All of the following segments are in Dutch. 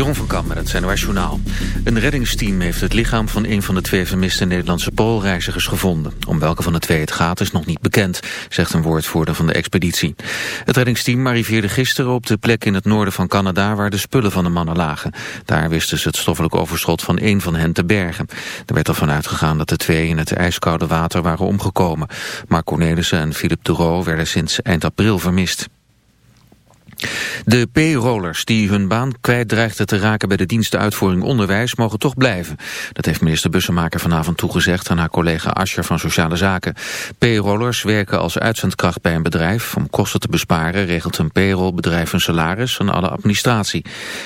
Jeroen van Kam met het NOS Journaal. Een reddingsteam heeft het lichaam van een van de twee vermiste Nederlandse poolreizigers gevonden. Om welke van de twee het gaat is nog niet bekend, zegt een woordvoerder van de expeditie. Het reddingsteam arriveerde gisteren op de plek in het noorden van Canada waar de spullen van de mannen lagen. Daar wisten ze het stoffelijk overschot van één van hen te bergen. Er werd ervan uitgegaan dat de twee in het ijskoude water waren omgekomen. Maar Cornelissen en Philippe Duro werden sinds eind april vermist. De P-rollers die hun baan kwijt dreigden te raken bij de dienst uitvoering onderwijs mogen toch blijven. Dat heeft minister Bussemaker vanavond toegezegd aan haar collega Ascher van Sociale Zaken. P-rollers werken als uitzendkracht bij een bedrijf. Om kosten te besparen regelt een payrollbedrijf een salaris en alle administratie.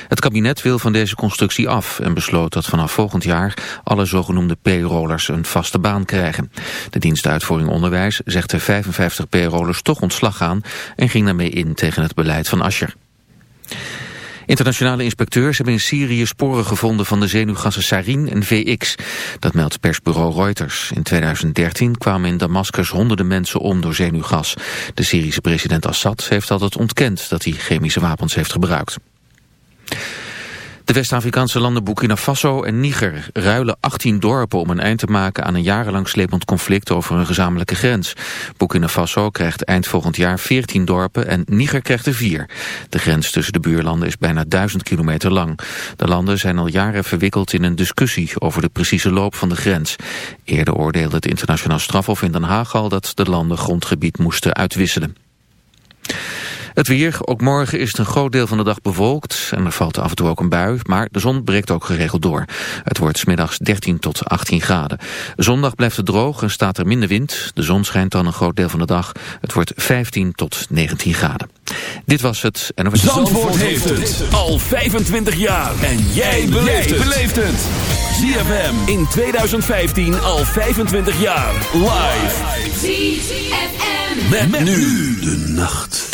Het kabinet wil van deze constructie af en besloot dat vanaf volgend jaar alle zogenoemde P-rollers een vaste baan krijgen. De dienst uitvoering onderwijs zegt er 55 P-rollers toch ontslag aan en ging daarmee in tegen het beleid van Ascher. Internationale inspecteurs hebben in Syrië sporen gevonden van de zenuwgassen sarin en VX. Dat meldt persbureau Reuters. In 2013 kwamen in Damascus honderden mensen om door zenuwgas. De Syrische president Assad heeft altijd ontkend dat hij chemische wapens heeft gebruikt. De West-Afrikaanse landen Burkina Faso en Niger ruilen 18 dorpen om een eind te maken aan een jarenlang slepend conflict over een gezamenlijke grens. Burkina Faso krijgt eind volgend jaar 14 dorpen en Niger krijgt er 4. De grens tussen de buurlanden is bijna 1000 kilometer lang. De landen zijn al jaren verwikkeld in een discussie over de precieze loop van de grens. Eerder oordeelde het internationaal strafhof in Den Haag al dat de landen grondgebied moesten uitwisselen. Het weer, ook morgen is het een groot deel van de dag bewolkt en er valt af en toe ook een bui, maar de zon breekt ook geregeld door. Het wordt smiddags 13 tot 18 graden. Zondag blijft het droog en staat er minder wind. De zon schijnt dan een groot deel van de dag. Het wordt 15 tot 19 graden. Dit was het en Zandvoort, Zandvoort heeft het al 25 jaar en jij beleeft het. ZFM in 2015 al 25 jaar live. ZFM met nu de nacht.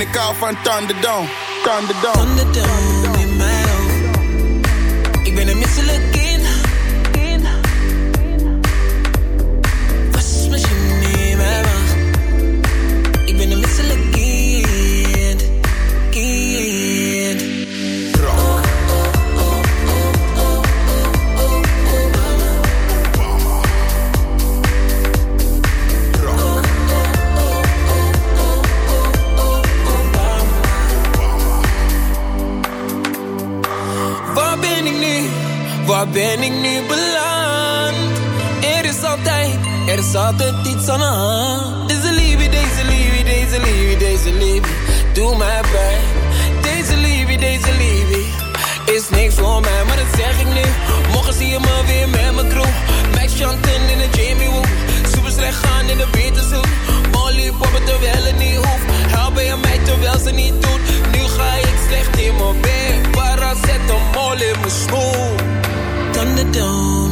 Ik hou van Thunderdome. Thunderdome. Thunderdome in mijn hoofd. Altijd iets aan de hand. Deze liefde, deze liefde, deze liefde, deze liefde, doe mij pijn. Deze liefde, deze liefde, is niks voor mij, maar dat zeg ik nu. Morgen zie je me weer met mijn crew. Max Chanten in de Jamie Woo. Super slecht gaan in de Beterzoek. Molly poppen terwijl het niet hoeft. Helpen je mij terwijl ze niet doet. Nu ga ik slecht in mijn bed. Para zet een mol in mijn schoen. Mijn hoofd.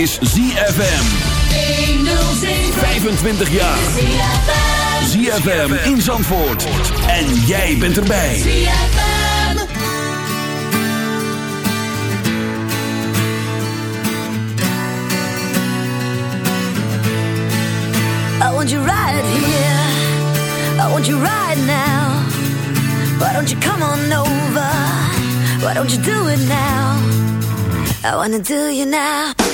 Is ZFM. 25 jaar. ZFM in Zandvoort. En jij bent erbij. I want you right here. I want you right now. Why don't you come on over? Why don't you do it now? I wanna do you now.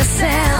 yourself.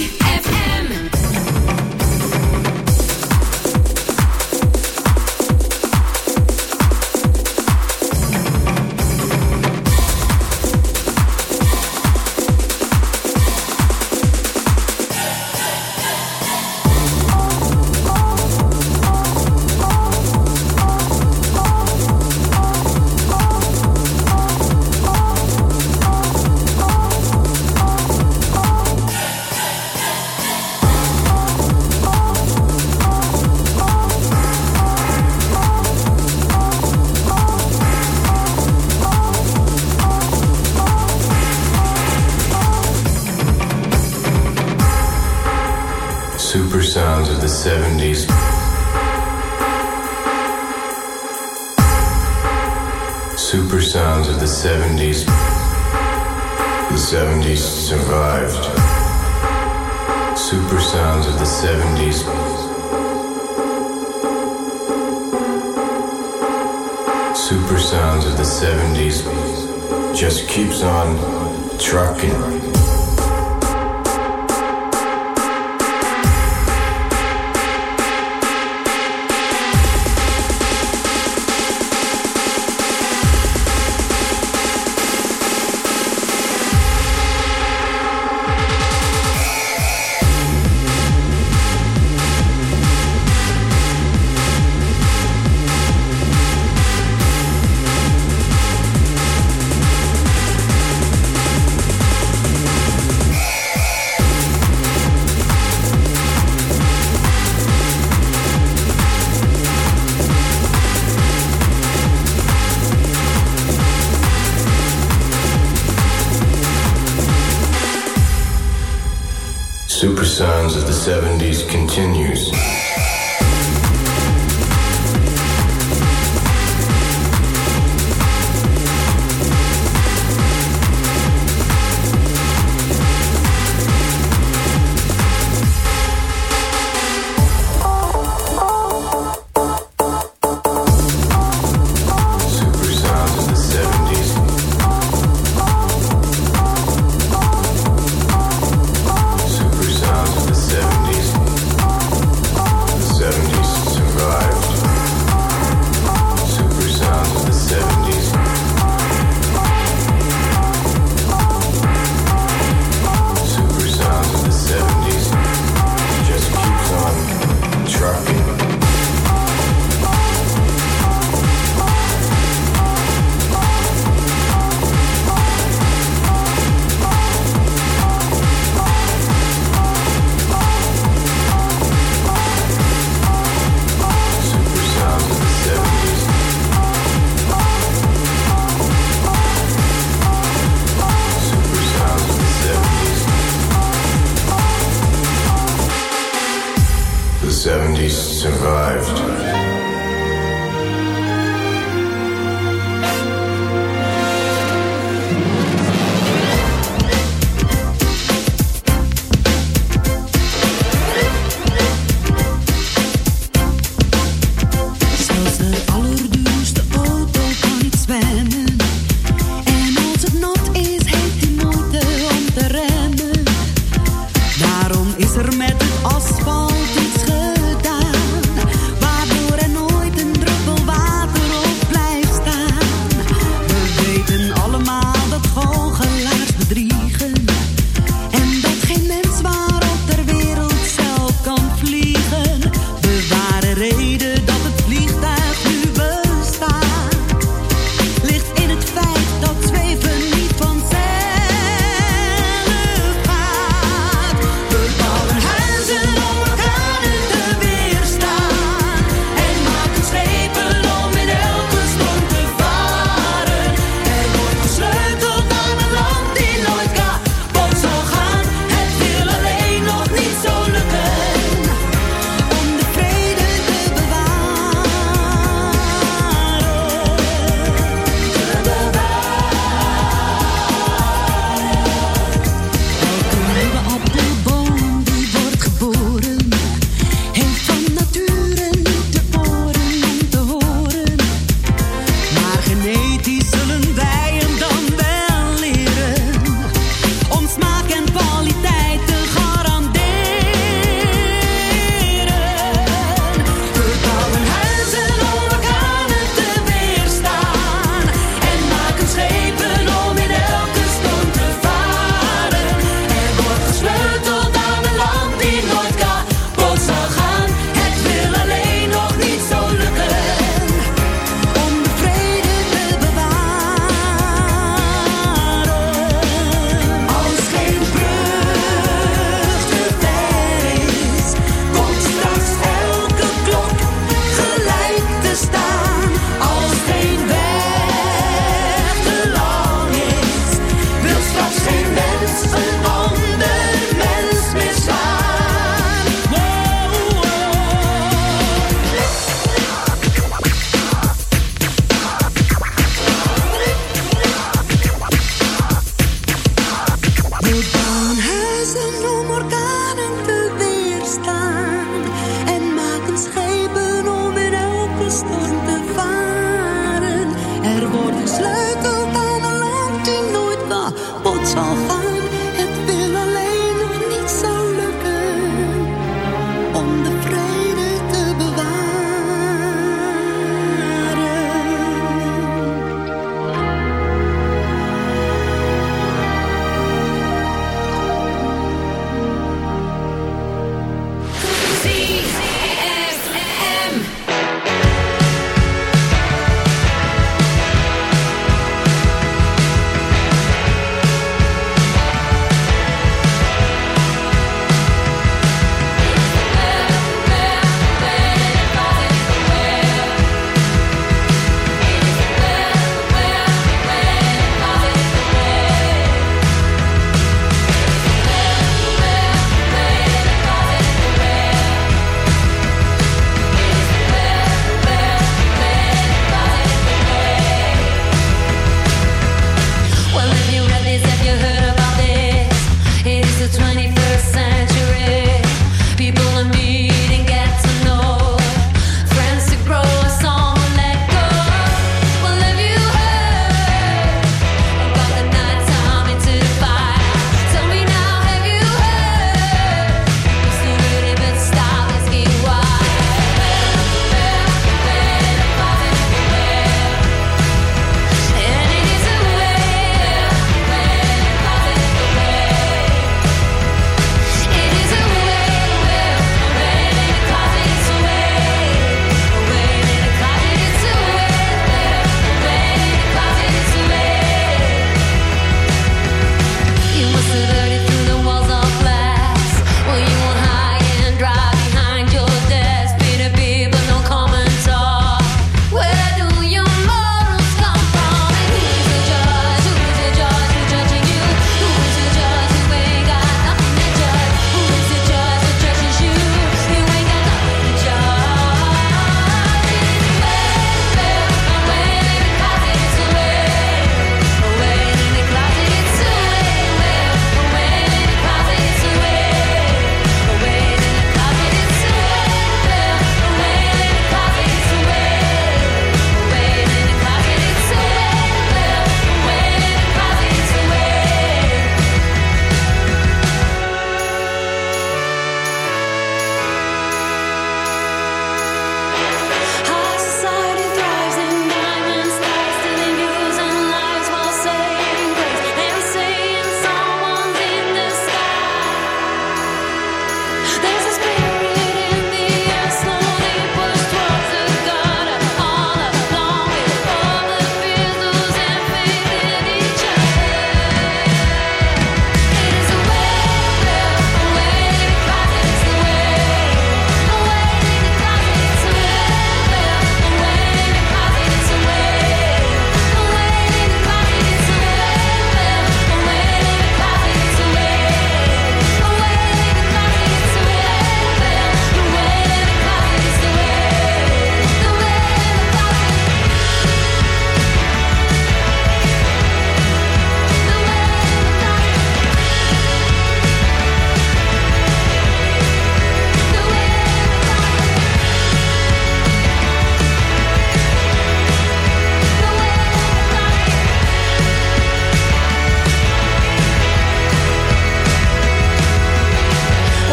Supersounds of the 70s continues.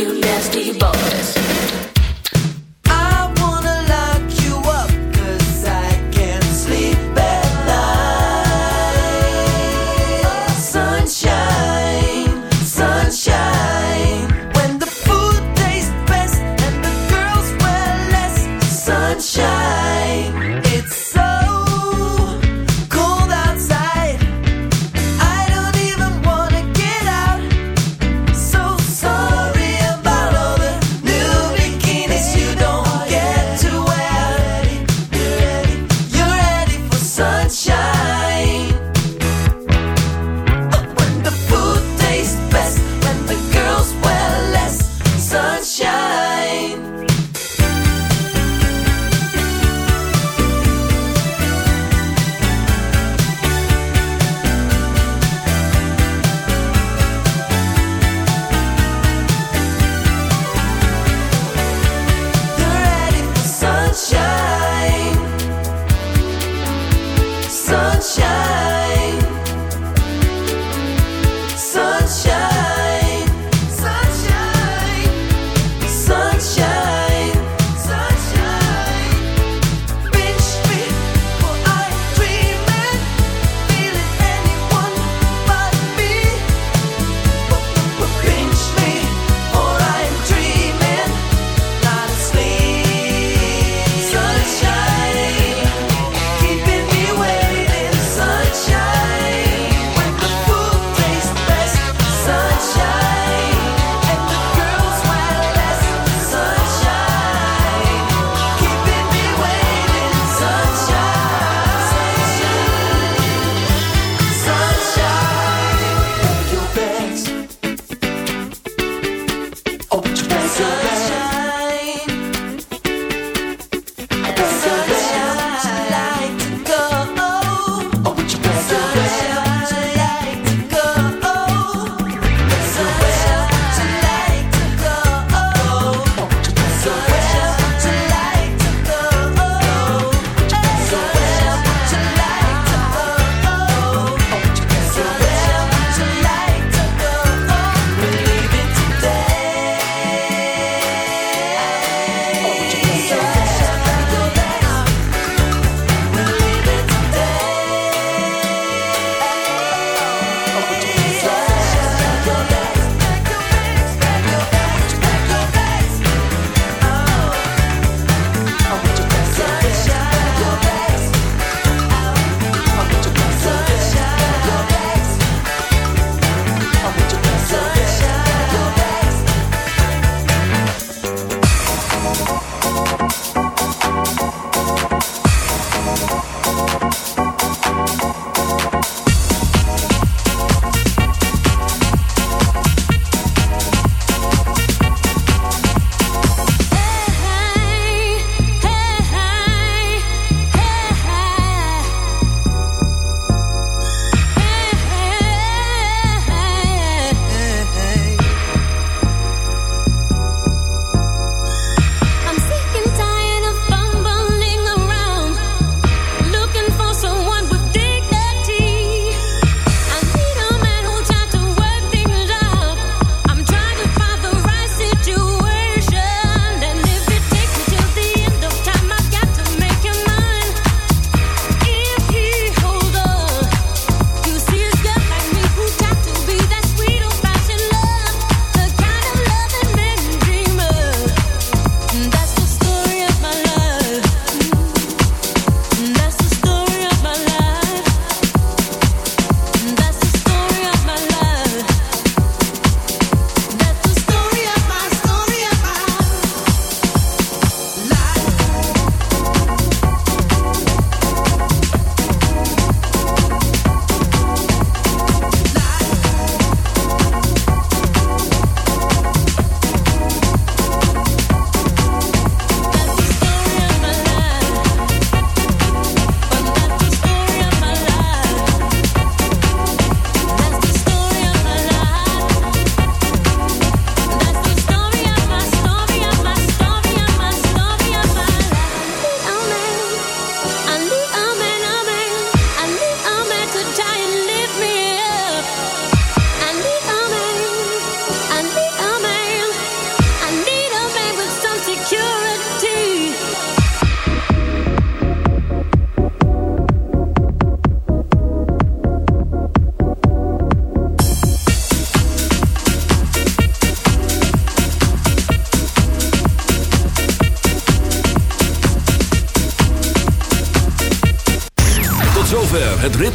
You nasty boys.